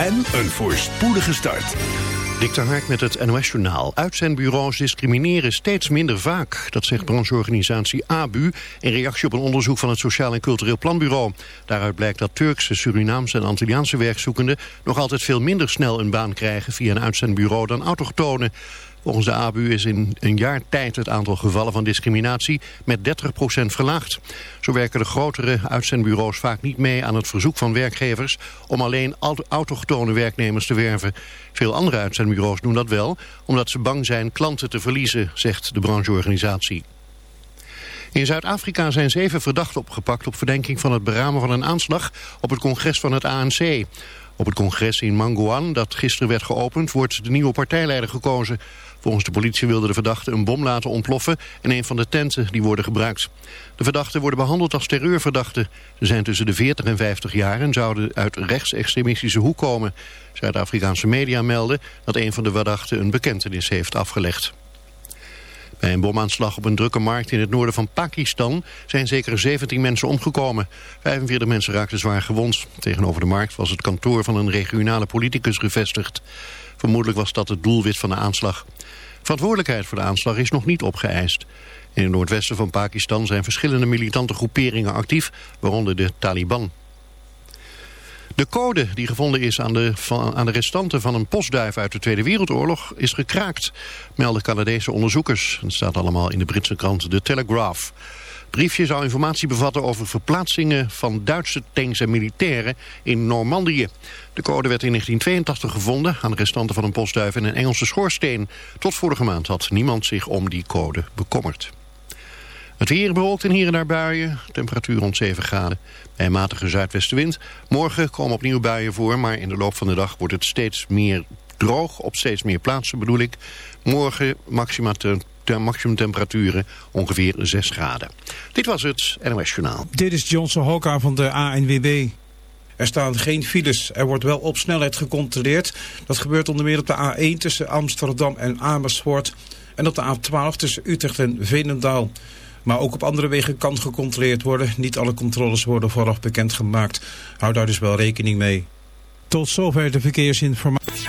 en een voorspoedige start. Dik Haak met het NOS-journaal. Uitzendbureaus discrimineren steeds minder vaak. Dat zegt brancheorganisatie ABU in reactie op een onderzoek van het Sociaal en Cultureel Planbureau. Daaruit blijkt dat Turkse, Surinaamse en Antilliaanse werkzoekenden... nog altijd veel minder snel een baan krijgen via een uitzendbureau dan autochtonen. Volgens de ABU is in een jaar tijd het aantal gevallen van discriminatie met 30% verlaagd. Zo werken de grotere uitzendbureaus vaak niet mee aan het verzoek van werkgevers om alleen autochtone werknemers te werven. Veel andere uitzendbureaus doen dat wel, omdat ze bang zijn klanten te verliezen, zegt de brancheorganisatie. In Zuid-Afrika zijn zeven verdachten opgepakt op verdenking van het beramen van een aanslag op het congres van het ANC. Op het congres in Manguan, dat gisteren werd geopend, wordt de nieuwe partijleider gekozen. Volgens de politie wilde de verdachte een bom laten ontploffen in een van de tenten die worden gebruikt. De verdachten worden behandeld als terreurverdachten. Ze zijn tussen de 40 en 50 jaar en zouden uit rechtsextremistische hoek komen. Zuid-Afrikaanse media melden dat een van de verdachten een bekentenis heeft afgelegd. Bij een bomaanslag op een drukke markt in het noorden van Pakistan zijn zeker 17 mensen omgekomen. 45 mensen raakten zwaar gewond. Tegenover de markt was het kantoor van een regionale politicus gevestigd. Vermoedelijk was dat het doelwit van de aanslag. Verantwoordelijkheid voor de aanslag is nog niet opgeëist. In het noordwesten van Pakistan zijn verschillende militante groeperingen actief, waaronder de Taliban. De code die gevonden is aan de, aan de restanten van een postduif uit de Tweede Wereldoorlog is gekraakt, melden Canadese onderzoekers. Het staat allemaal in de Britse krant The Telegraph. Briefje zou informatie bevatten over verplaatsingen van Duitse tanks en militairen in Normandië. De code werd in 1982 gevonden aan de restanten van een postduif en een Engelse schoorsteen. Tot vorige maand had niemand zich om die code bekommerd. Het weer bewolkt en hier en daar buien. Temperatuur rond 7 graden. Bij matige zuidwestenwind. Morgen komen opnieuw buien voor, maar in de loop van de dag wordt het steeds meer droog. Op steeds meer plaatsen bedoel ik. Morgen maxima maximum temperaturen ongeveer 6 graden. Dit was het NOS Journaal. Dit is Johnson Hoka van de ANWB. Er staan geen files. Er wordt wel op snelheid gecontroleerd. Dat gebeurt onder meer op de A1 tussen Amsterdam en Amersfoort. En op de A12 tussen Utrecht en Veenendaal. Maar ook op andere wegen kan gecontroleerd worden. Niet alle controles worden vooraf bekendgemaakt. Hou daar dus wel rekening mee. Tot zover de verkeersinformatie.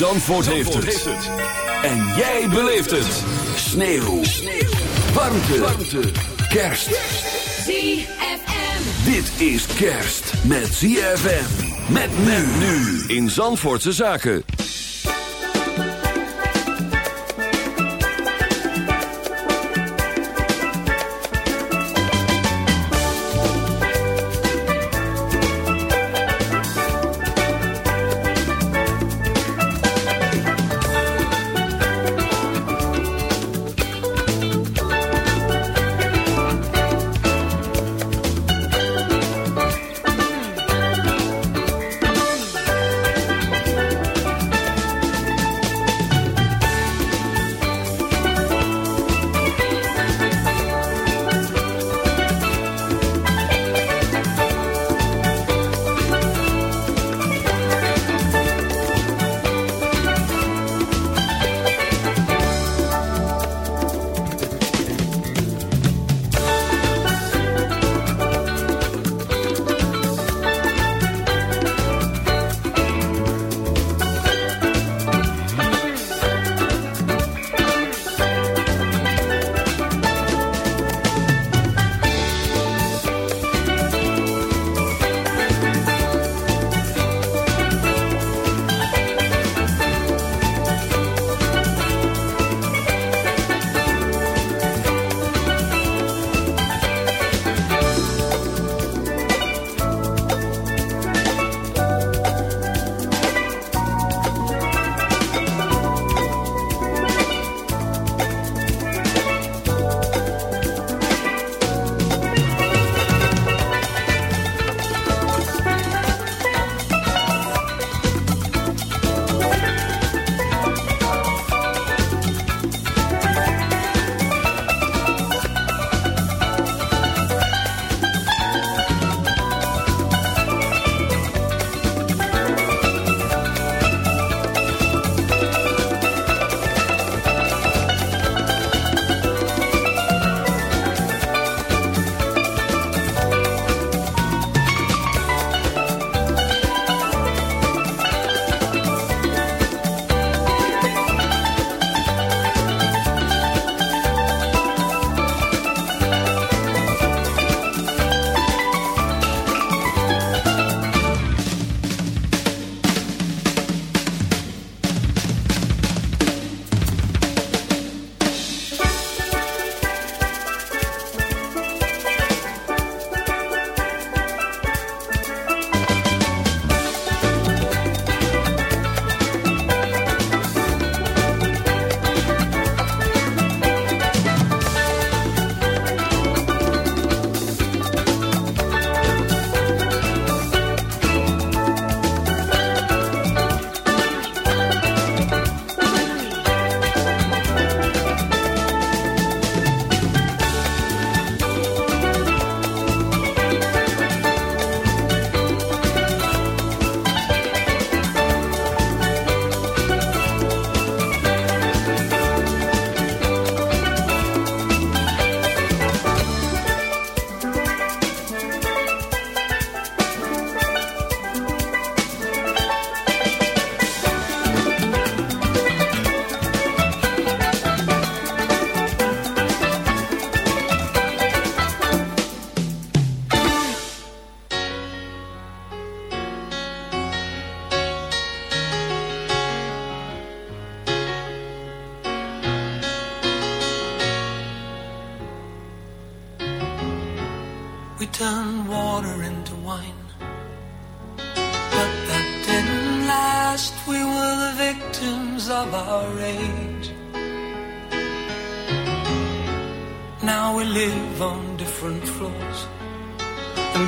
Zandvoort, heeft, het. En jij beleeft het. Sneeuw. Sneeuw. Warmte. Warmte. Kerst. ZFM. Dit is kerst met ZFM. Met men nu. In Zandvoortse Zaken.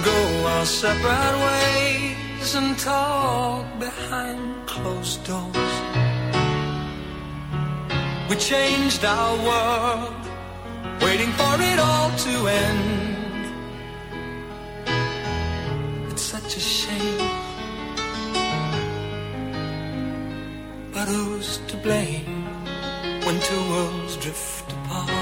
Go our separate ways and talk behind closed doors. We changed our world, waiting for it all to end. It's such a shame, but who's to blame when two worlds drift apart?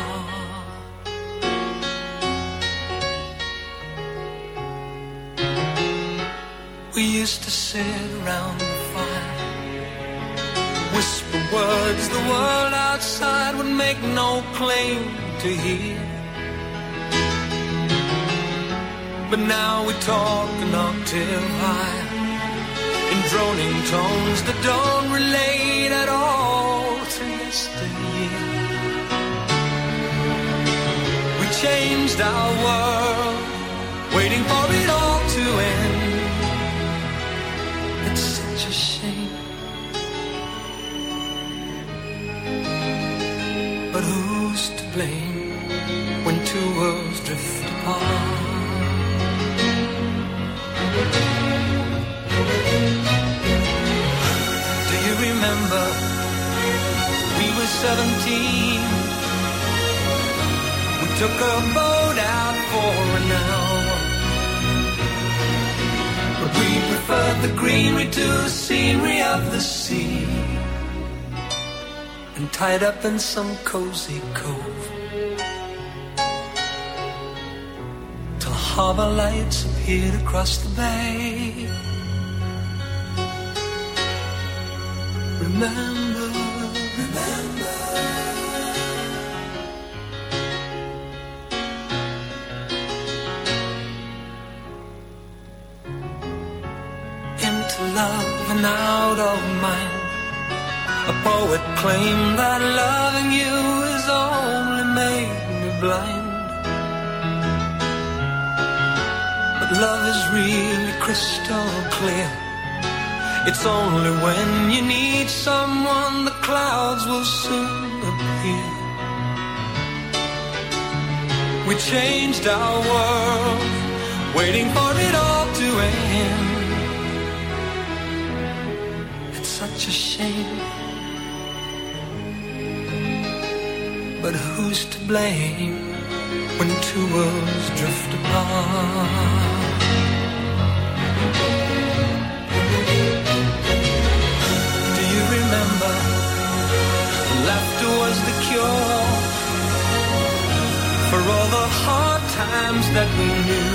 We used to sit around the fire, whisper words the world outside would make no claim to hear. But now we talk an octave higher, in droning tones that don't relate at all to yesteryear. We changed our world, waiting for it all to end. Blame when two worlds drift apart? Do you remember we were 17? We took a boat out for an hour. But we preferred the greenery to the scenery of the sea. And tied up in some cozy cove. Harbor lights appeared across the bay. Remember, remember. into love and out of mind. A poet claimed that loving you has only made me blind. Love is really crystal clear. It's only when you need someone the clouds will soon appear. We changed our world, waiting for it all to end. It's such a shame. But who's to blame when two worlds drift apart? Was the cure for all the hard times that we knew.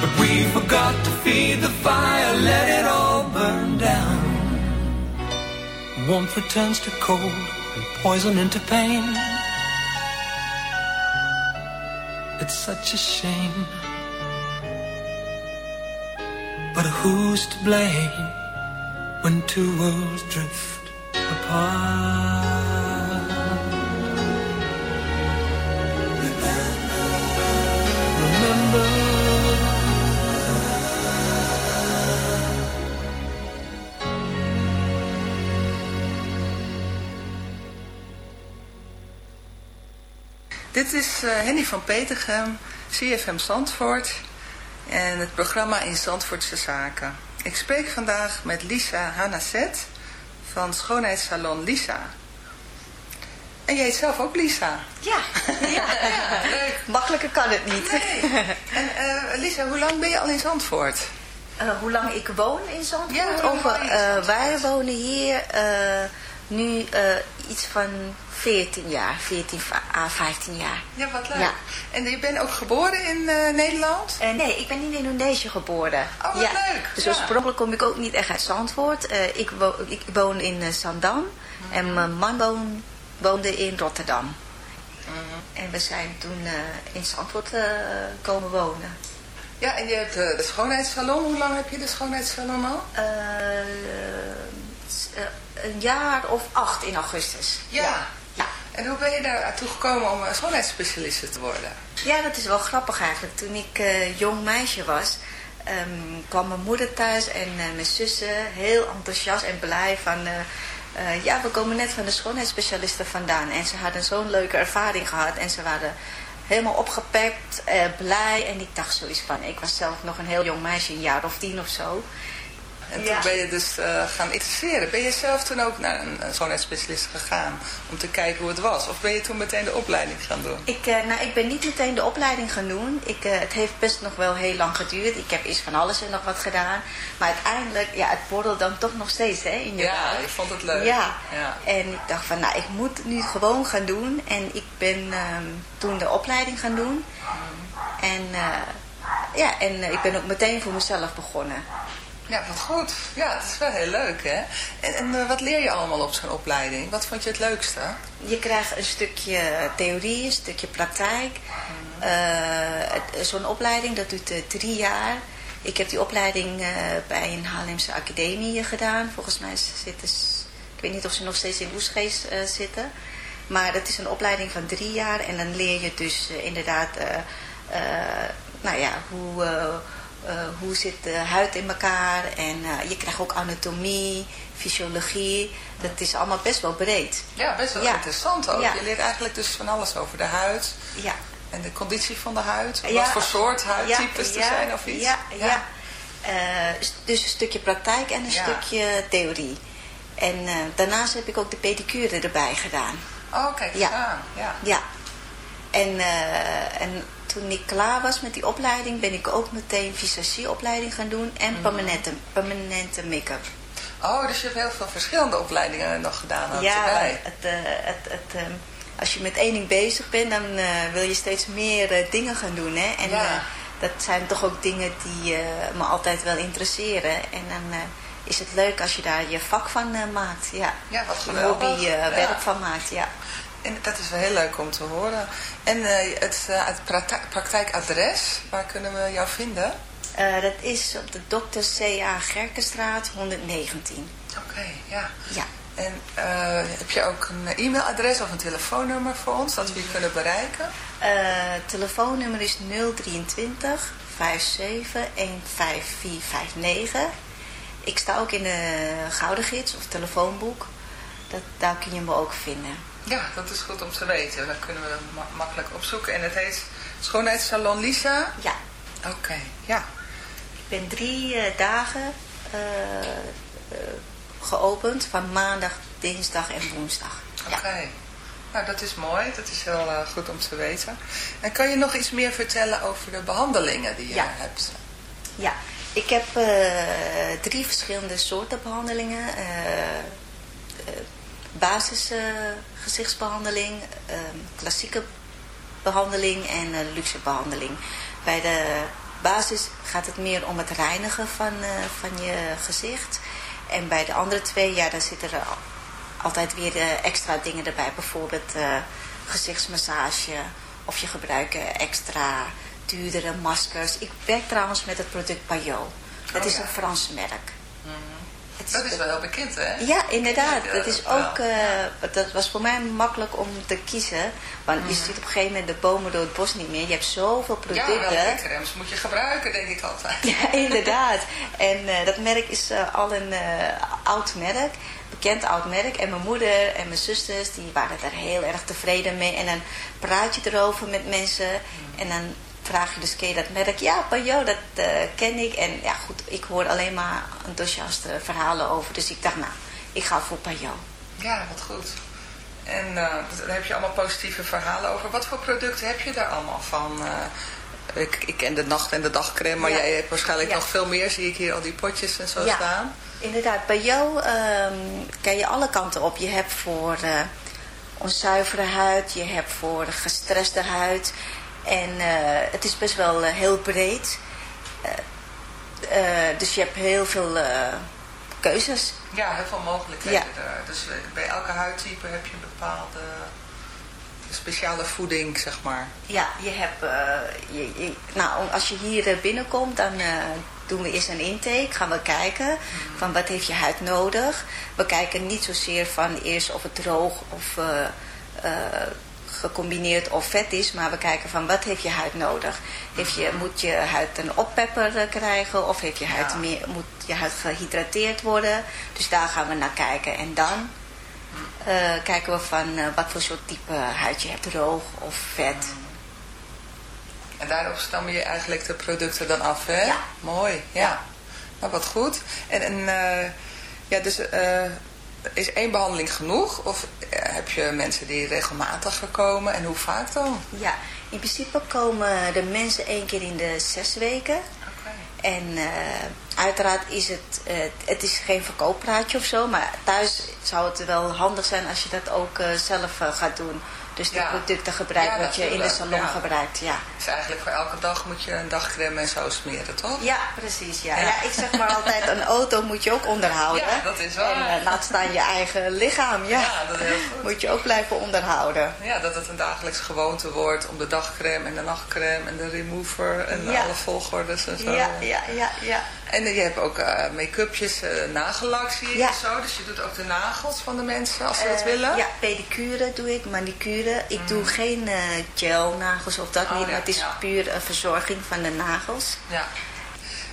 But we forgot to feed the fire, let it all burn down. Warmth returns to cold and poison into pain. It's such a shame. But who's to blame when two worlds drift? Dit is eh, Henny van Petergem, CFM Zandvoort en het programma in Zandvoortse Zaken. Ik spreek vandaag met Lisa Hanazet van schoonheidssalon Lisa. En jij heet zelf ook Lisa. Ja, ja, makkelijker kan het niet. Nee. En eh, Lisa, hoe lang ben je al in Zandvoort? Eh, hoe lang ik woon in Zandvoort? Ja, in eh, wij wonen hier nu iets van 14 jaar, 14 à 15 jaar. Ja, wat leuk. Ja. En je bent ook geboren in eh, Nederland? Eh, nee, ik ben in Indonesië geboren. Oh, wat ja. leuk. Dus Ja. oorspronkelijk kom ik ook niet echt uit Zandvoort. Eh, ik, wo ik woon in Zandam en mijn man woon- woonde in Rotterdam. En we zijn toen in Zandvoort komen wonen. Ja, en je hebt de schoonheidssalon. Hoe lang heb je de schoonheidssalon al? Een jaar of acht in augustus. Ja. Ja. En hoe ben je daartoe gekomen om schoonheidsspecialiste te worden? Ja, dat is wel grappig eigenlijk. Toen ik eh, jong meisje was, ehm, kwam mijn moeder thuis en eh, mijn zussen heel enthousiast en blij van... eh, ja, we komen net van de schoonheidsspecialisten vandaan. En ze hadden zo'n leuke ervaring gehad en ze waren helemaal opgepakt, blij. En ik dacht zoiets van, ik was zelf nog een heel jong meisje, een jaar of tien of zo. En Ja. toen ben je dus eh, gaan interesseren. Ben je zelf toen ook naar een, een schoonheidsspecialist gegaan om te kijken hoe het was? Of ben je toen meteen de opleiding gaan doen? Ik, eh, nou, ik ben niet meteen de opleiding gaan doen. Ik, eh, het heeft best nog wel heel lang geduurd. Ik heb eerst van alles en nog wat gedaan. Maar uiteindelijk, ja, het borrelt dan toch nog steeds hè, in je Ja, je vond het leuk. Ja. Ja. En ik dacht van, nou, ik moet nu gewoon gaan doen. En ik ben ehm, toen de opleiding gaan doen. En, eh, ja, en eh, ik ben ook meteen voor mezelf begonnen. Ja, wat goed. Ja, het is wel heel leuk, hè? En, en eh, wat leer je allemaal op zo'n opleiding? Wat vond je het leukste? Je krijgt een stukje theorie, een stukje praktijk. Eh, het- Zo'n opleiding, dat duurt eh, drie jaar. Ik heb die opleiding eh, bij een Haarlemse academie eh, gedaan. Volgens mij zitten ze, ik weet niet of ze nog steeds in Oesgeest eh, zitten. Maar dat is een opleiding van drie jaar. En dan leer je dus eh, inderdaad, eh, eh, nou ja, hoe, eh, eh, hoe zit de huid in elkaar. En eh, je krijgt ook anatomie, fysiologie. Dat is allemaal best wel breed. Ja, best wel Ja. interessant ook. Ja. Je leert eigenlijk dus van alles over de huid Ja. en de conditie van de huid. Wat Ja. voor soort huidtypes er zijn of iets. Ja, ja. Eh, dus een stukje praktijk en een stukje theorie. En eh, daarnaast heb ik ook de pedicure erbij gedaan. Oh, kijk Ja. Ja. Ja. En, eh, en toen ik klaar was met die opleiding, ben ik ook meteen visagieopleiding gaan doen en Mhm. permanente, permanente make-up. Oh, dus je hebt heel veel verschillende opleidingen nog gedaan Ja, erbij. het, eh, het, het, ehm, als je met één ding bezig bent, dan eh, wil je steeds meer eh, dingen gaan doen. Hè? En Ja. eh, dat zijn toch ook dingen die eh, me altijd wel interesseren. En dan eh, is het leuk als je daar je vak van eh, maakt. Ja, Ja, wat geweldig. hobby eh, Ja. werk van maakt, ja. En dat is wel heel leuk om te horen. En eh, het, eh, het prakti- praktijkadres, waar kunnen we jou vinden? Eh, dat is op de Dr. C.A. Gerkenstraat 119. Oké, ja. Ja. En heb je ook een e-mailadres of een telefoonnummer voor ons, dat we je kunnen bereiken? Telefoonnummer is 023 57 15459. Ik sta ook in de Gouden Gids of telefoonboek. Dat, daar kun je me ook vinden. Ja, dat is goed om te weten. Dan kunnen we dat ma- makkelijk opzoeken. En het heet Schoonheidssalon Lisa? Ja. Oké, ja. Ik ben drie eh, dagen eh, eh, geopend van maandag, dinsdag en woensdag. Oké. Nou, dat is mooi. Dat is heel goed om te weten. En kan je nog iets meer vertellen over de behandelingen die je Ja. hebt? Ja, ik heb drie verschillende soorten behandelingen. Eh eh, basis eh, gezichtsbehandeling, eh, klassieke behandeling en eh, luxe behandeling. Bij de basis gaat het meer om het reinigen van, eh, van je gezicht. En bij de andere twee, ja, dan zitten er al- altijd weer extra dingen erbij. Bijvoorbeeld gezichtsmassage of je gebruikt extra duurdere maskers. Ik werk trouwens met het product Payot. Dat Oh, is ja. een Frans merk. Het Dat is wel heel bekend, hè? ja, inderdaad. Ja, Dat is ook, eh, dat was voor mij makkelijk om te kiezen. Want Mhm. je ziet op een gegeven moment de bomen door het bos niet meer. Je hebt zoveel Ja, producten. welke crèmes moet je gebruiken, denk ik altijd. Ja, inderdaad. En eh, dat merk is eh, al een oud merk, bekend oud merk. En mijn moeder en mijn zusters, die waren daar heel erg tevreden mee. En dan praat je erover met mensen. En dan vraag je dus, ken je dat merk? Ja, Pajot, dat eh, ken ik. En ja, goed, ik hoor alleen maar enthousiaste verhalen over. Dus ik dacht, nou, ik ga voor Pajot. Ja, wat goed. En eh, daar heb je allemaal positieve verhalen over. Wat voor producten heb je daar allemaal van? Eh, ik, ik ken de nacht- en de dagcreme, maar Ja. jij hebt waarschijnlijk Ja. nog veel meer. Zie ik hier al die potjes en zo Ja. staan. Inderdaad, bij jou ehm, kan je alle kanten op. Je hebt voor onzuivere huid, je hebt voor gestreste huid. En eh, het is best wel eh, heel breed. Eh, dus je hebt heel veel keuzes. Ja, heel veel mogelijkheden er. Dus eh, bij elke huidtype heb je een bepaalde speciale voeding, zeg maar. Ja, je hebt, je, je- nou, als je hier binnenkomt, dan doen we eerst een intake. Gaan we kijken van wat heeft je huid nodig. We kijken niet zozeer van eerst of het droog of, gecombineerd of vet is, maar we kijken van wat heeft je huid nodig. Heeft je, moet je huid een oppepper eh, krijgen of heeft je huid meer, moet je huid gehydrateerd worden. Dus daar gaan we naar kijken. En dan eh, kijken we van eh, wat voor soort type huid je hebt, droog of vet. En daarop stam je eigenlijk de producten dan af, hè? Ja. Mooi, ja. Nou, wat goed. En, en ja, dus is één behandeling genoeg? Of eh, heb je mensen die regelmatig komen en hoe vaak dan? Ja, in principe komen de mensen één keer in de zes weken. En eh, uiteraard is het, eh, het is geen verkooppraatje of zo, maar thuis zou het wel handig zijn als je dat ook zelf gaat doen. Dus de Ja. producten gebruikt Ja, wat je in de salon ja. gebruikt, ja. Dus eigenlijk voor elke dag moet je een dagcreme en zo smeren, toch? Ja, precies. Ja. Ja. Ja. ik zeg maar altijd, een auto moet je ook onderhouden. Ja, dat is waar. En eh, laat staan je eigen lichaam, ja. Ja, dat is heel goed. Moet je ook blijven onderhouden. Ja, dat het een dagelijks gewoonte wordt om de dagcreme en de nachtcreme en de remover en alle volgordes en zo. Ja, ja, ja, ja. En je hebt ook eh, make-upjes, eh nagellak zie Ja. zo. Dus je doet ook de nagels van de mensen als ze dat Eh, willen. Ja, pedicure doe ik, manicure. Ik doe geen eh gelnagels of dat Mm. Oh, niet, ja, maar het is ja. puur een verzorging van de nagels. Ja.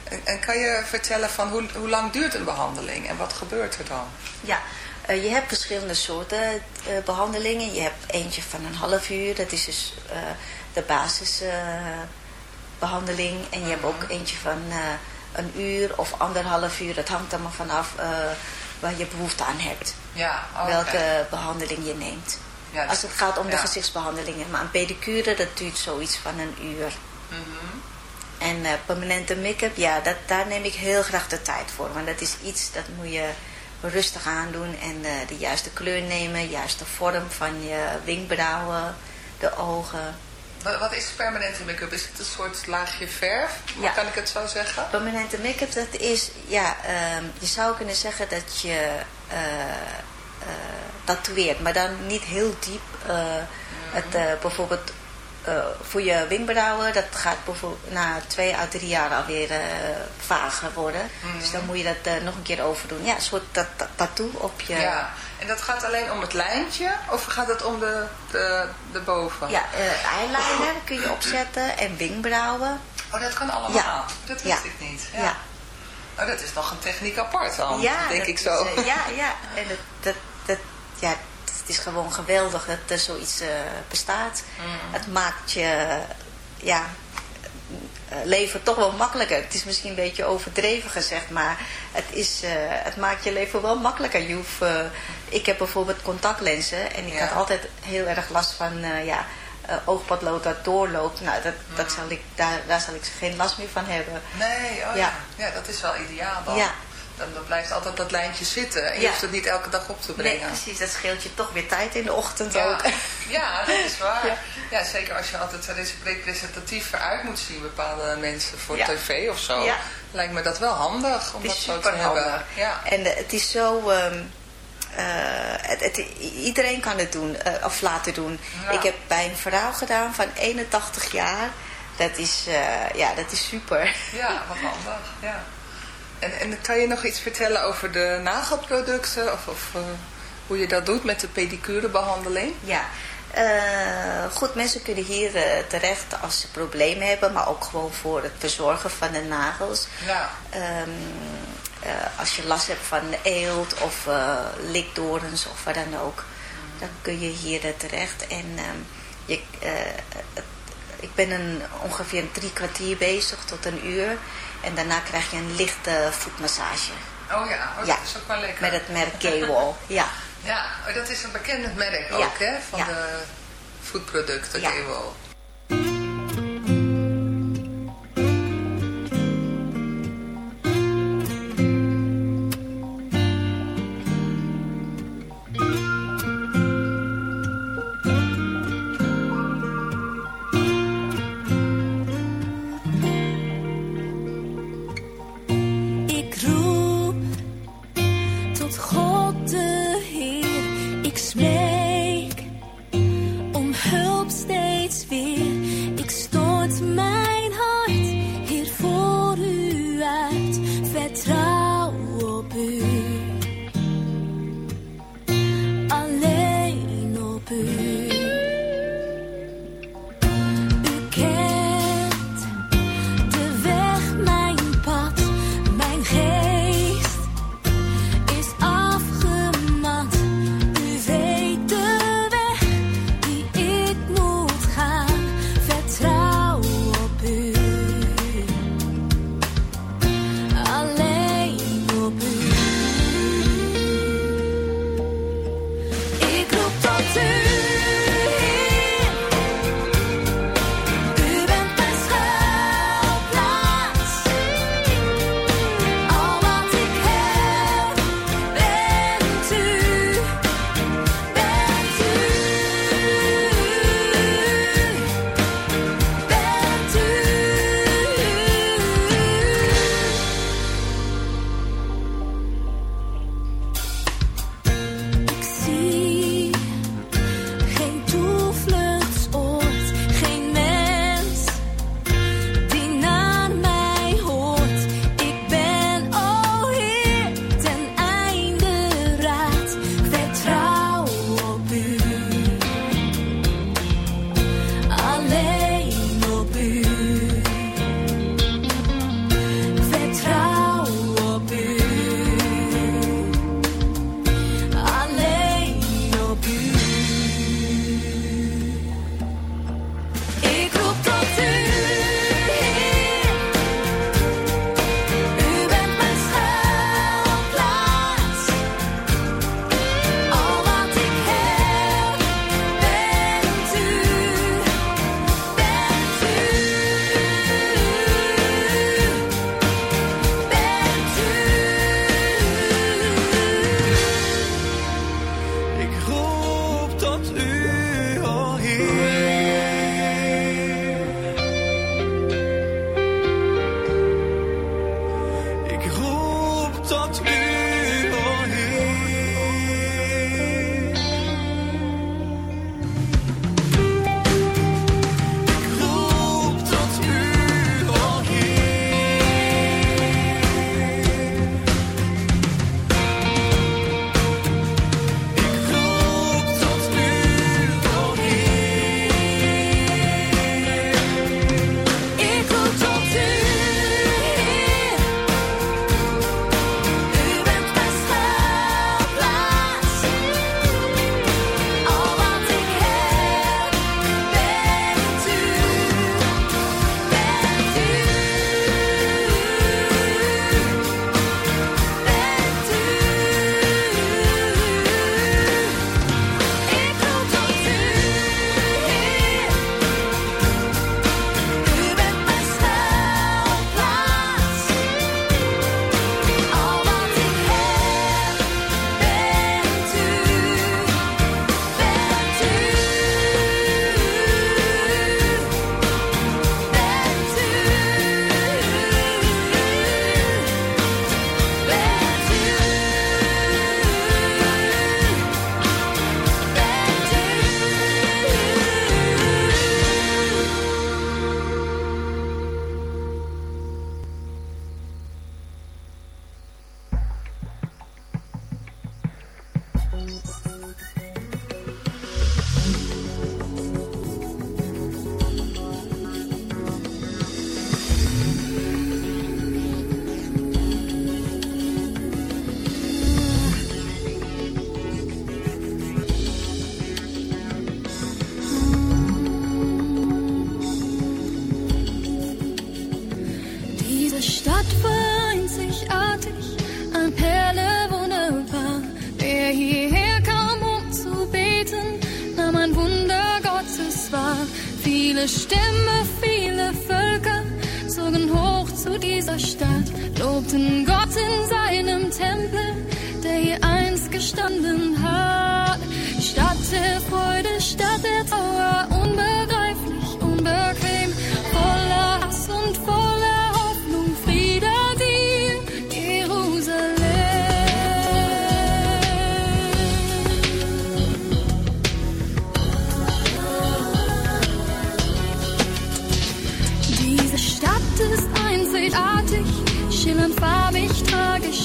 En, en kan je vertellen van hoe, hoe lang duurt een behandeling en wat gebeurt er dan? Ja, je hebt verschillende soorten eh, behandelingen. Je hebt eentje van een half uur, dat is dus de basisbehandeling. en je hebt ook eentje van een uur of anderhalf uur. Dat hangt er maar vanaf eh, waar je behoefte aan hebt. Ja, oh, welke behandeling je neemt. Ja, dus- Als het gaat om de gezichtsbehandelingen. Maar een pedicure, dat duurt zoiets van een uur. Mhm. En eh, permanente make-up, ja, dat, daar neem ik heel graag de tijd voor. Want dat is iets, dat moet je rustig aandoen. En eh, de juiste kleur nemen, juiste vorm van je wenkbrauwen, de ogen. Wat, is permanente make-up? Is het een soort laagje verf? Ja. Kan ik het zo zeggen? Permanente make-up, dat is, ja, ehm, je zou kunnen zeggen dat je eh, tatoeëert. Maar dan niet heel diep. eh, het, bijvoorbeeld voor je wenkbrauwen, dat gaat bijvoorbeeld na twee à drie jaar alweer vager worden. Dus dan moet je dat nog een keer overdoen. Ja, een soort ta- ta- tattoo op je... Ja. En dat gaat alleen om het lijntje of gaat het om de, de, de boven? Ja, eh, eyeliner kun je opzetten en wenkbrauwen. Oh, dat kan allemaal. Ja. Dat wist Ja. ik niet. Ja. Ja. Oh, dat is nog een techniek apart dan, Ja, denk ik is, zo. eh, ja, ja. En dat, dat, dat, ja, het is gewoon geweldig dat er zoiets eh, bestaat. Mm. Het maakt je ja, leven toch wel makkelijker. Het is misschien een beetje overdreven gezegd, maar het, is, eh, het maakt je leven wel makkelijker. Je hoeft, eh, ik heb bijvoorbeeld contactlenzen en ik Ja. had altijd heel erg last van eh, ja, eh, oogpotlood dat doorloopt. Nou, dat, dat zal ik, daar, daar zal ik geen last meer van hebben. Nee, oh ja. Ja. ja. dat is wel ideaal dan. Ja. Dan, dan blijft altijd dat lijntje zitten en je Ja. hoeft het niet elke dag op te Nee, brengen. precies. Dat scheelt je toch weer tijd in de ochtend Ja. ook. ja, dat is waar. Ja. Ja. zeker als je altijd res- representatief eruit moet zien, bepaalde mensen voor tv of zo. Lijkt me dat wel handig om dat zo te hebben. Ja. En eh, het is zo... ehm, eh, het, het- iedereen kan het doen, eh, of laten doen. Ik heb bij een vrouw gedaan van 81 jaar. Dat is, ja, dat is super. Ja, wat handig. Ja. En, en kan je nog iets vertellen over de nagelproducten? Of, of eh, hoe je dat doet met de pedicurebehandeling? Ja. Eh, goed, mensen kunnen hier eh, terecht als ze problemen hebben, maar ook gewoon voor het verzorgen van de nagels. Ja. Ehm, eh, als je last hebt van eelt of likdorens of wat dan ook, dan kun je hier terecht. En ehm, je, het- ik ben een, ongeveer een drie kwartier bezig tot een uur. En daarna krijg je een lichte voetmassage. Oh ja, oh, Ja, dat is ook wel lekker. Met het merk K-Wall. ja. Ja, oh, dat is een bekend merk Ja. ook, hè? Van Ja. de voedproducten, Ja. K-Wall. Lobten Gott in seinem Tempel, der hier einst gestanden hat. Stadt der Freude, Stadt der Trauer,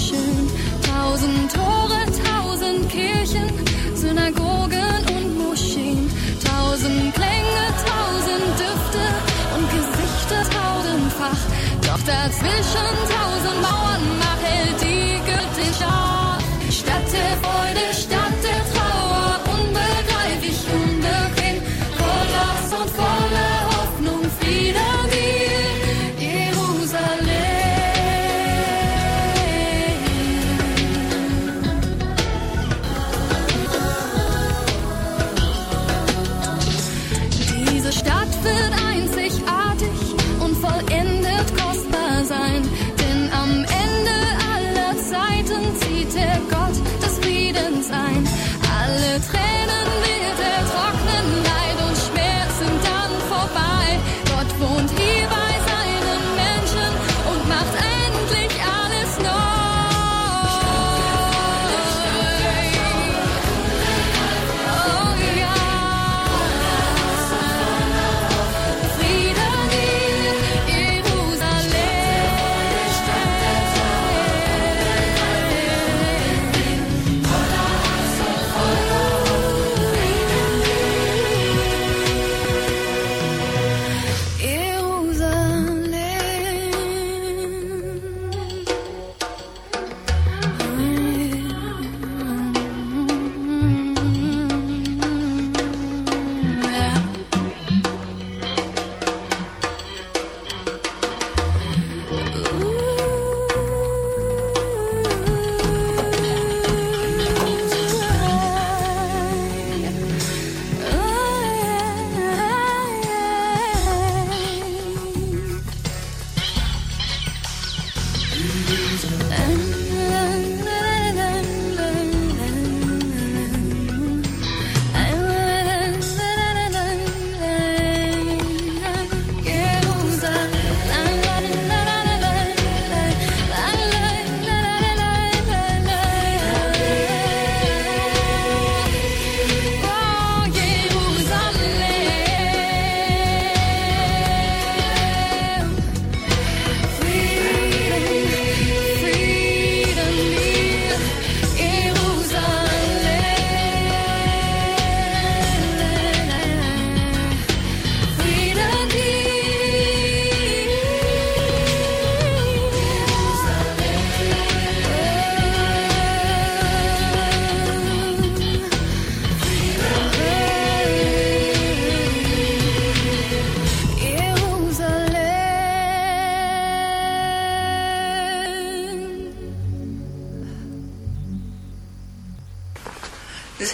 schön. Tausend Tore, tausend Kirchen, Synagogen und Moscheen. Tausend Klänge, tausend Düfte und Gesichter tausendfach. Doch dazwischen tausend Mauern macht die Göttin scharf. Stadt der Freude,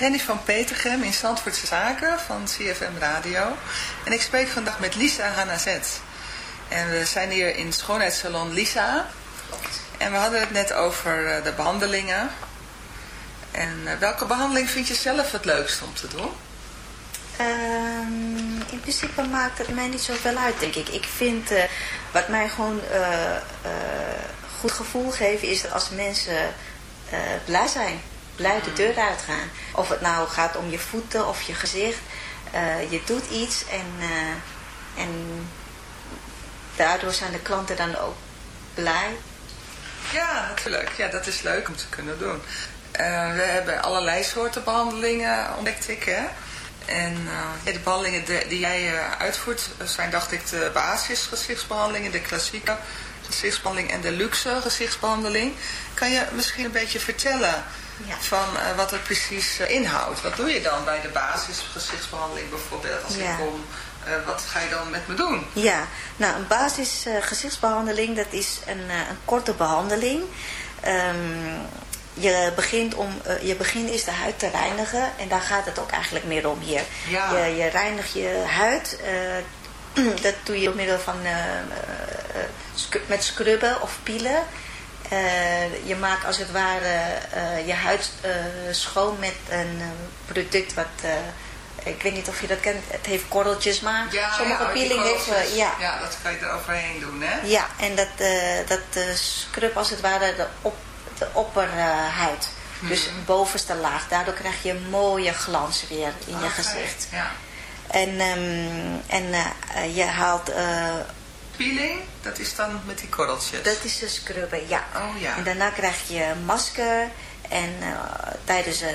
Henny van Petergem in Zandvoortse Zaken van CFM Radio. En ik spreek vandaag met Lisa Hanazet. En we zijn hier in schoonheidssalon Lisa. En we hadden het net over eh, de behandelingen. En eh, welke behandeling vind je zelf het leukst om te doen? Ehm, in principe maakt het mij niet zoveel uit, denk ik. Ik vind, eh, wat mij gewoon goed gevoel geeft, is dat als mensen blij zijn. Blij de deur uitgaan. Of het nou gaat om je voeten of je gezicht. eh, je doet iets en, eh, en daardoor zijn de klanten dan ook blij. Ja, natuurlijk. Ja, dat is leuk om te kunnen doen. Eh, we hebben allerlei soorten behandelingen, ontdekte ik, hè. En de behandelingen die, jij uitvoert zijn, dacht ik, de basisgezichtsbehandelingen, de klassieke gezichtsbehandeling en de luxe gezichtsbehandeling. Kan je misschien een beetje vertellen van eh, wat het precies eh, inhoudt? Wat doe je dan bij de basisgezichtsbehandeling bijvoorbeeld als Ja. ik kom eh, wat ga je dan met me doen? Ja, nou een basis eh, gezichtsbehandeling, dat is een, een korte behandeling. Ehm, je, begint om, je begint is de huid te reinigen en daar gaat het ook eigenlijk meer om hier. Ja. Je, je reinigt je huid, dat doe je door middel van met scrubben of pielen. Eh, je maakt als het ware eh, je huid eh, schoon met een product wat... ik weet niet of je dat kent, het heeft korreltjes maar. Sommige ja, peeling heeft... ja, ja, dat kan je er overheen doen, hè? ja, en dat, dat scrub als het ware de, op, de opperhuid. Dus Mhm. bovenste laag. Daardoor krijg je een mooie glans weer in je Oké, gezicht. Ja. En, ehm, en je haalt... eh, Peeling, dat is dan met die korreltjes. dat is de scrubben, ja. Oh ja. En daarna krijg je een masker. En eh, tijdens eh,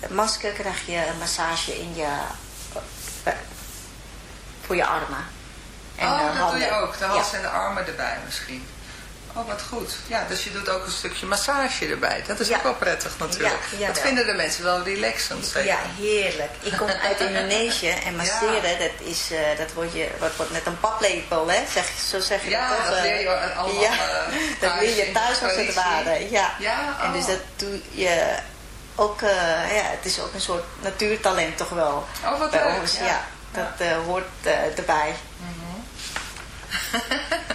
het masker krijg je een massage in je... eh, voor je armen. En oh, eh, dat doe je ook. De Ja. hals en de armen erbij misschien. Oh, wat goed. Ja, dus je doet ook een stukje massage erbij. Dat is Ja. ook wel prettig natuurlijk. Ja, dat vinden de mensen wel relaxend. zeker? Ja, heerlijk. Ik kom uit Indonesië en masseren, dat, is, eh, dat wordt, je, wat wordt met een paplepel, hè? Zeg, zo zeg je Ja, dat toch? dat eh? leer je allemaal, Ja, eh, dat leer je thuis als het ware. Ja. Ja, En dus oh. dat doe je ook, eh, ja, het is ook een soort natuurtalent toch wel. Oh, wat bij leuk, ons. ja. Ja, dat eh, hoort eh, erbij.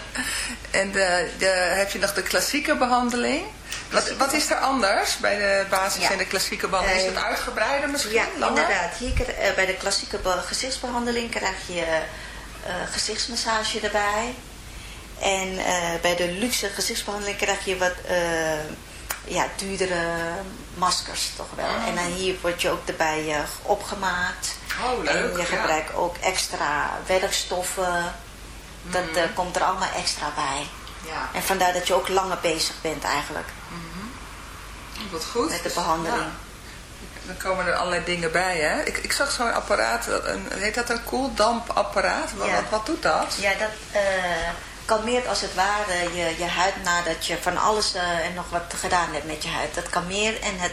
En de, de, heb je nog de klassieke behandeling? Wat, wat is er anders bij de basis Ja. en de klassieke behandeling? Is het Eh, uitgebreider misschien? Ja, Langer? inderdaad. Hier eh, bij de klassieke be- gezichtsbehandeling krijg je eh, gezichtsmassage erbij. En bij de luxe gezichtsbehandeling krijg je wat ja, duurdere maskers toch wel. Ah. En dan hier word je ook erbij opgemaakt. Oh, leuk, En je ja. gebruikt ook extra werkstoffen. Dat eh, komt er allemaal extra bij. Ja. En vandaar dat je ook langer bezig bent eigenlijk Wat goed. met de behandeling. ja, dan komen er allerlei dingen bij, hè? Ik, ik zag zo'n apparaat, een, heet dat een koeldampapparaat? Wat, Ja. wat, wat doet dat? Ja, dat eh, kalmeert als het ware je, je huid nadat je van alles eh, en nog wat gedaan hebt met je huid. Dat kalmeert en het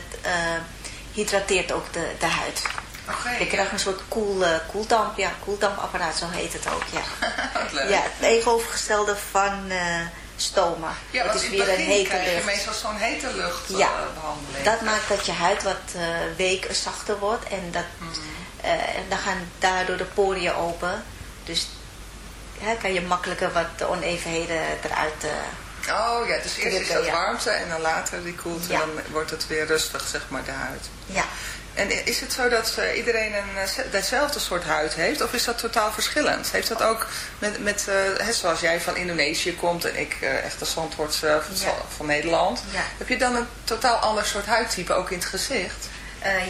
hydrateert ook de, de huid. Oké. Je krijgt een soort koel, eh, koeldamp, ja, koeldampapparaat, zo heet het ook, ja. Wat leuk. Ja, het tegenovergestelde van eh, stomen. Ja, het is het weer een hete krijg je lucht. meestal zo'n hete luchtbehandeling. Ja, dat maakt dat je huid wat eh week zachter wordt en, dat, en dan gaan daardoor de poriën open. Dus hè, kan je makkelijker wat onevenheden eruit... Oh ja, dus eerst is ja. warmte en dan later die koelte Ja. en dan wordt het weer rustig, zeg maar, de huid. ja. En is het zo dat eh, iedereen een, eh, dezelfde soort huid heeft? Of is dat totaal verschillend? Heeft dat ook met, met eh, hè, zoals jij van Indonesië komt en ik echt de Zandvoortse van, Ja. van Nederland. Ja. Heb je dan een totaal ander soort huidtype ook in het gezicht?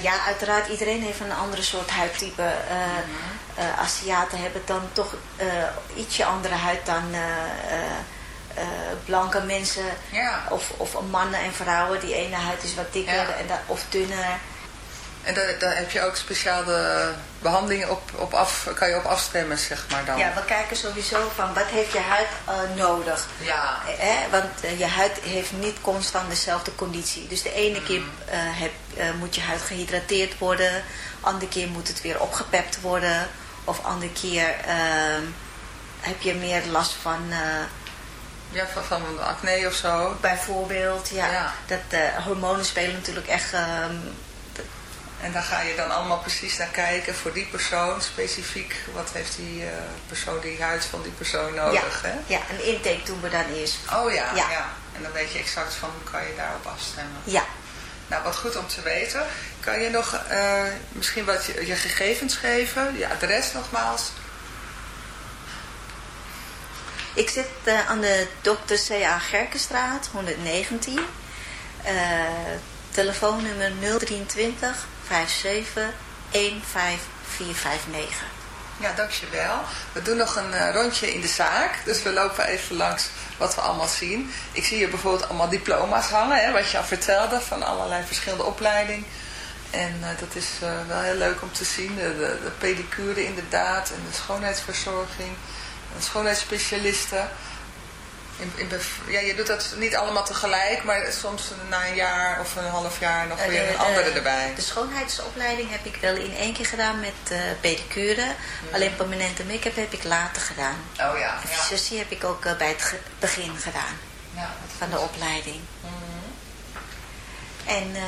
Ja, uiteraard. Iedereen heeft een andere soort huidtype. Eh, Aziaten hebben dan toch ietsje andere huid dan blanke mensen. Ja. Of, of mannen en vrouwen. Die ene huid is wat dikker Ja. en of dunner. En daar, daar heb je ook speciale behandelingen op, op af, kan je op afstemmen, zeg maar dan? Ja, we kijken sowieso van wat heeft je huid eh, nodig. Ja. Eh, Hè? Want eh, je huid heeft niet constant dezelfde conditie. Dus de ene keer eh, heb, moet je huid gehydrateerd worden. Andere keer moet het weer opgepept worden. Of andere keer ehm, heb je meer last van... Ja, van, van acne of zo. bijvoorbeeld, ja, Ja. dat hormonen spelen natuurlijk echt... ehm, En daar ga je dan allemaal precies naar kijken voor die persoon, specifiek. Wat heeft die eh, persoon, die huid van die persoon nodig, ja, hè? ja, een intake doen we dan eerst. Oh ja, ja, Ja. En dan weet je exact van hoe kan je daarop afstemmen. Ja, Nou, wat goed om te weten. Kan je nog eh, misschien wat je, je gegevens geven? Je adres nogmaals? ik zit eh, aan de Dr. C.A. Gerkenstraat, 119. Eh, telefoonnummer 023 57 15459. Ja, dankjewel. We doen nog een eh, rondje in de zaak. Dus we lopen even langs wat we allemaal zien. Ik zie hier bijvoorbeeld allemaal diploma's hangen. Hè, wat je al vertelde van allerlei verschillende opleidingen. En eh, dat is eh, wel heel leuk om te zien. De, de, de pedicure inderdaad. En de schoonheidsverzorging. En schoonheidsspecialisten. In, in bev- ja, je doet dat niet allemaal tegelijk, maar soms na een jaar of een half jaar nog Eh, weer de- een andere de- erbij. De schoonheidsopleiding heb ik wel in één keer gedaan met eh pedicure. Alleen permanente make-up heb ik later gedaan. Oh ja, fysiotherapeut heb ik ook eh, bij het ge- begin gedaan Ja, van de opleiding. Mhm. En eh,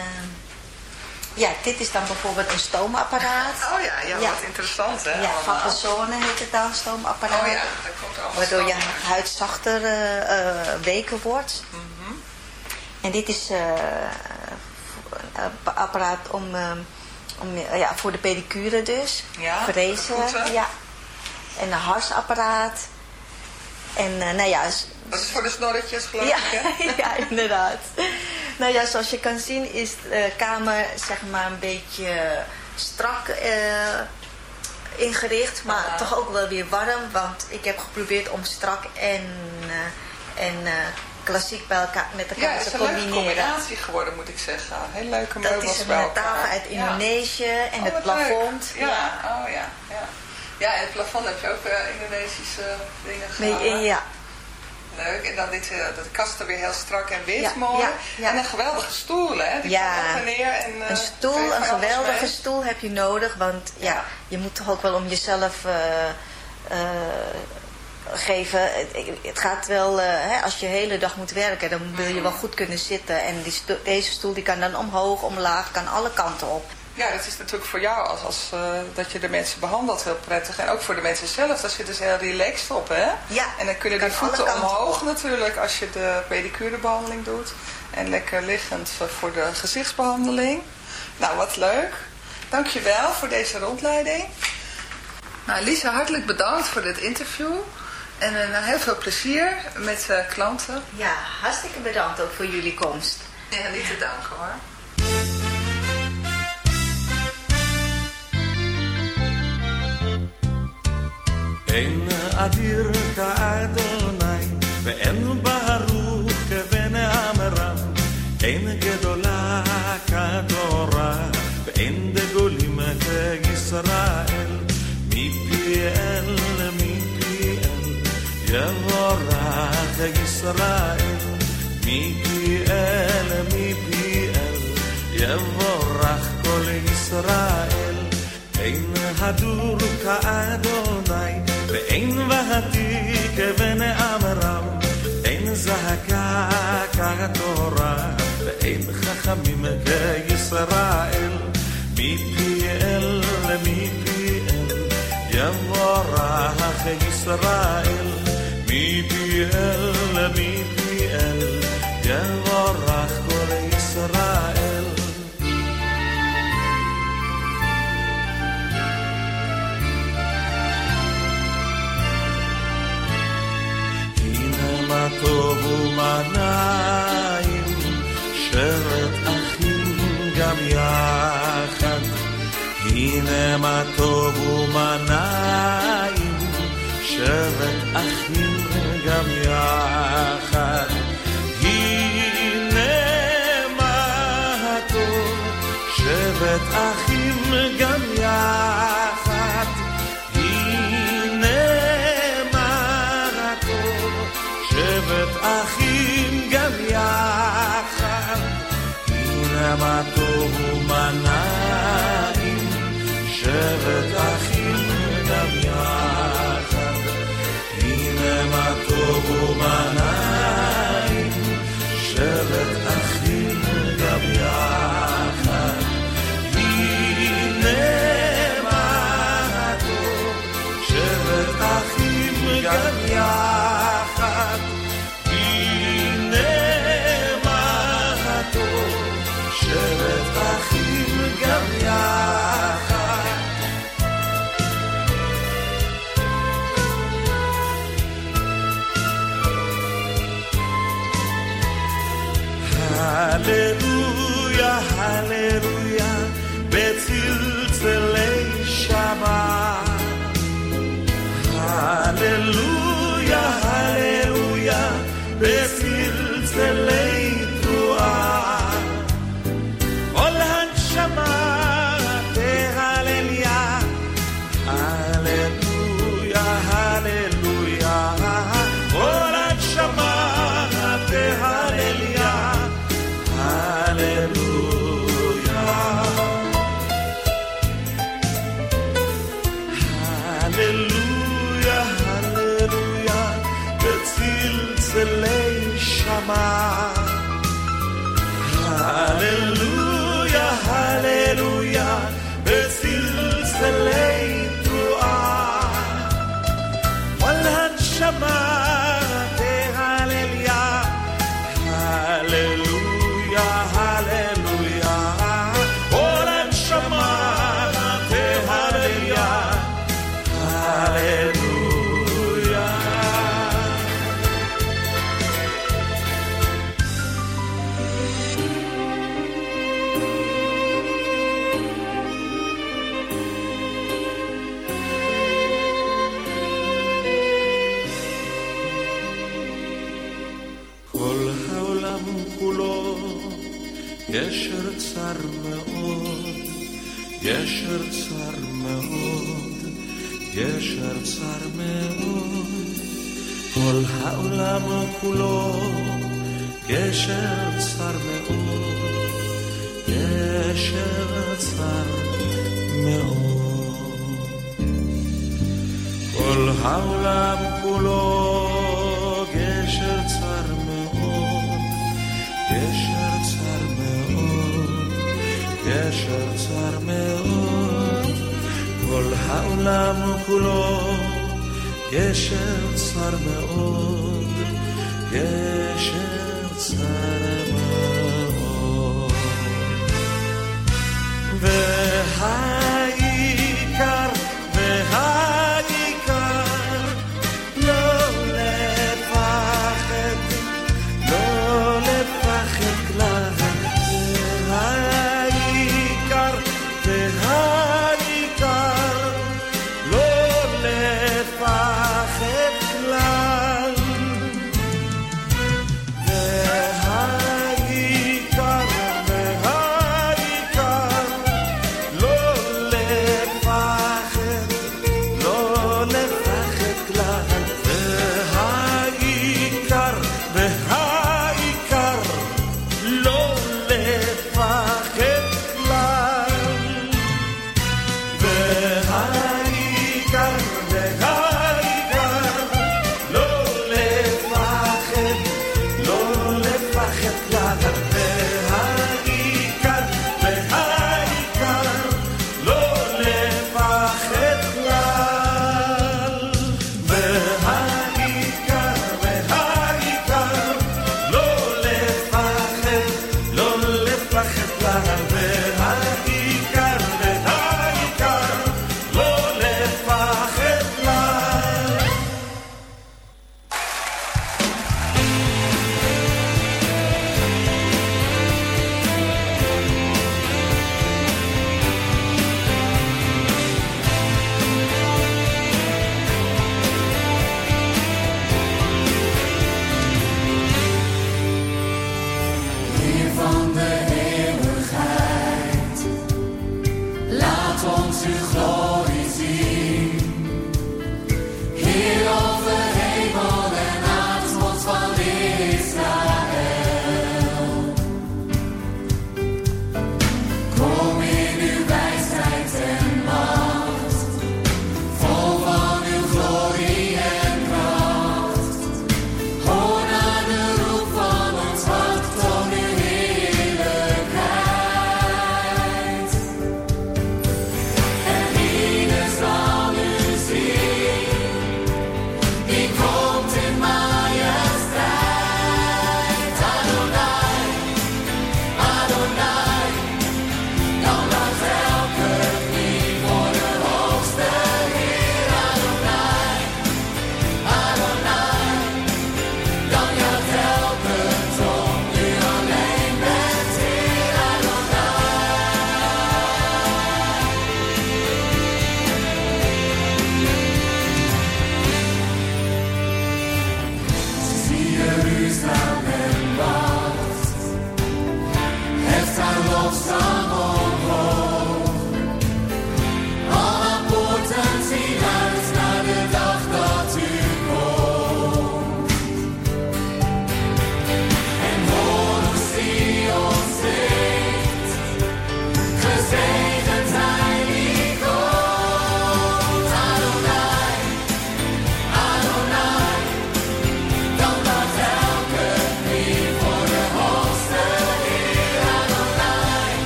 ja, dit is dan bijvoorbeeld een stoomapparaat. Oh ja, ja, Ja. wat interessant hè. Ja, personen heet het dan, stoomapparaat. Oh ja, dat komt allemaal Waardoor je huid zachter eh, eh, weker wordt. Mhm. En dit is eh, een apparaat om, eh, om, eh, ja, voor de pedicure dus. Ja, Frezen, voeten. ja. En een harsapparaat. En eh, nou ja, Dat is voor de snorretjes geloof ja, ik hè? ja, inderdaad. Nou ja, zoals je kan zien is de kamer zeg maar een beetje strak eh, ingericht, maar toch ook wel weer warm, want ik heb geprobeerd om strak en, eh, en eh, klassiek bij elkaar, met Ja, elkaar het is te een leuke combineren. combinatie geworden moet ik zeggen. Heel leuke Dat meubels is een bij elkaar. tafel uit Ja. Indonesië en Oh, het plafond. Ja, oh ja, ja. Ja, en het plafond heb je ook Indonesische dingen Nee, gedaan. eh, ja. Leuk. En dan dit, eh, dat kasten weer heel strak en wit, Ja, mooi. ja, ja. En een geweldige stoel, hè? Die Ja. en neer. En, eh, Een stoel, een geweldige mee. stoel heb je nodig, want ja, je moet toch ook wel om jezelf eh, geven. Het, gaat wel, hè, als je de hele dag moet werken, dan wil je wel goed kunnen zitten. En die sto- deze stoel die kan dan omhoog, omlaag, kan alle kanten op. Ja, dat is natuurlijk voor jou als, als eh, dat je de mensen behandelt heel prettig. En ook voor de mensen zelf, daar zitten ze heel relaxed op, hè? Ja, En dan kunnen die voeten omhoog op. natuurlijk als je de pedicurebehandeling doet. En lekker liggend voor- voor de gezichtsbehandeling. Nou, wat leuk. Dankjewel voor deze rondleiding. Nou, Lisa, hartelijk bedankt voor dit interview. En eh, nou, heel veel plezier met eh, klanten. Ja, hartstikke bedankt ook voor jullie komst. Ja, niet te danken hoor. En adir ka Adonai Ve'en baruch keven amram En gedola kadora Ve'en degolim Yisrael Mipi el, mi pi el Yevorach Yisrael Mipi el, mi pi el Yevorach kol Yisrael En hadur ka Adonai ואין ותיק כבן אמרם, אין זעקה כתורה, ואין חכמים כישראל, מפי אל מפי אל, יבורך ישראל, מפי אל מפי טוב ומה נעים, שרת אחים גם יחד. הנה מה טוב ומה נעים, שרת אחים גם יחד. הנה מה טוב, שבת אחים גם יחד. העולם כולו גשר צר מאוד, גשר צר מאוד. כל העולם כולו גשר צר מאוד, גשר צר מאוד, גשר צר מאוד. כל העולם כולו גשר צר מאוד, גשר צר מאוד. והעיקר,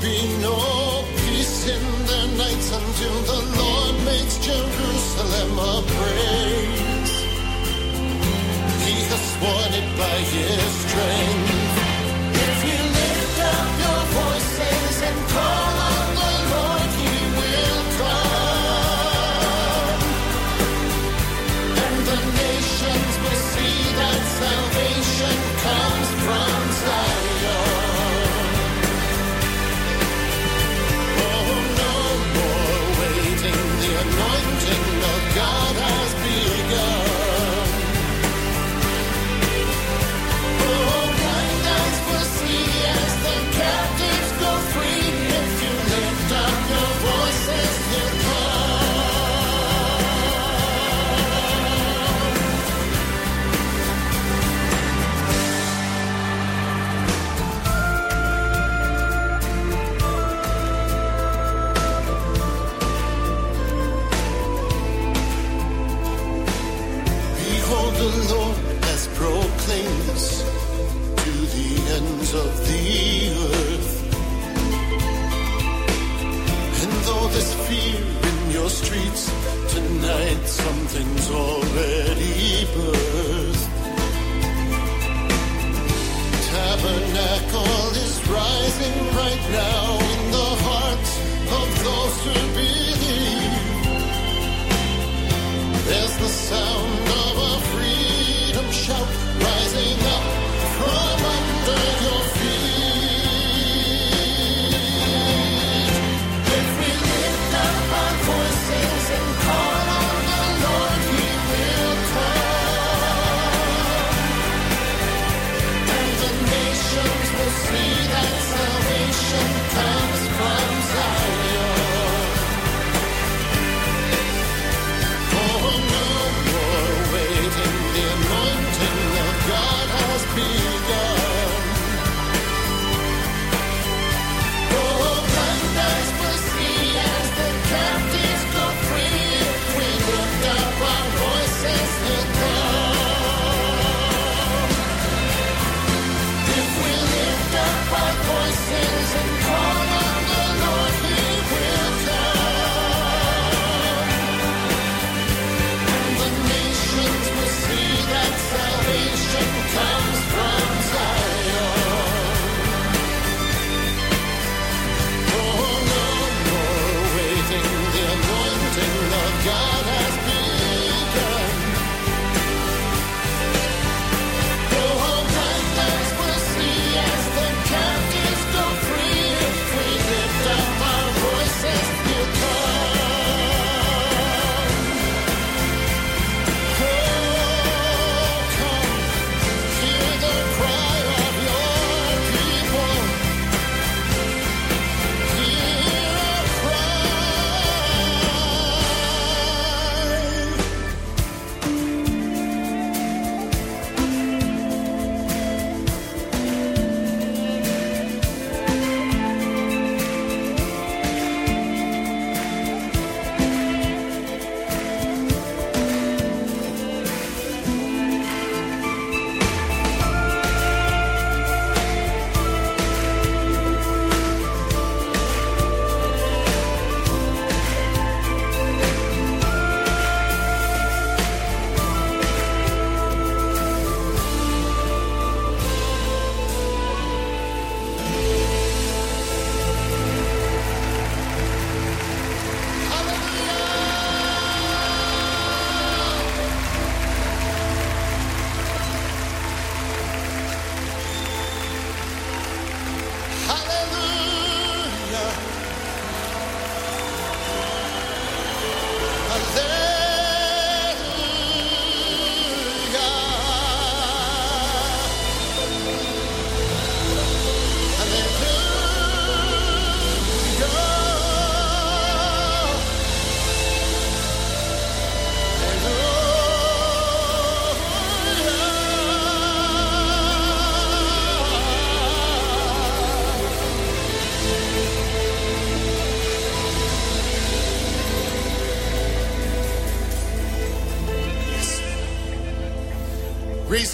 Be no peace in their nights until the Lord makes Jerusalem a praise. He has sworn it by his strength. Tonight, something's already birthed. Tabernacle is rising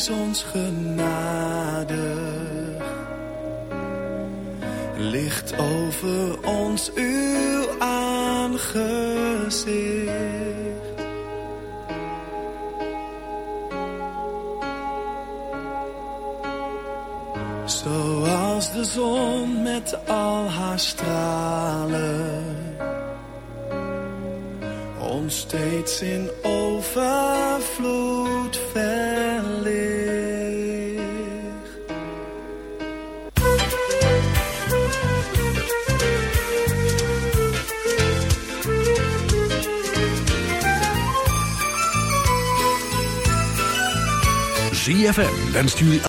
Wees ons genadig. Licht over ons uw aangezicht. Zoals de zon met al haar stralen ons steeds in overvloed verlicht. ZFM wenst u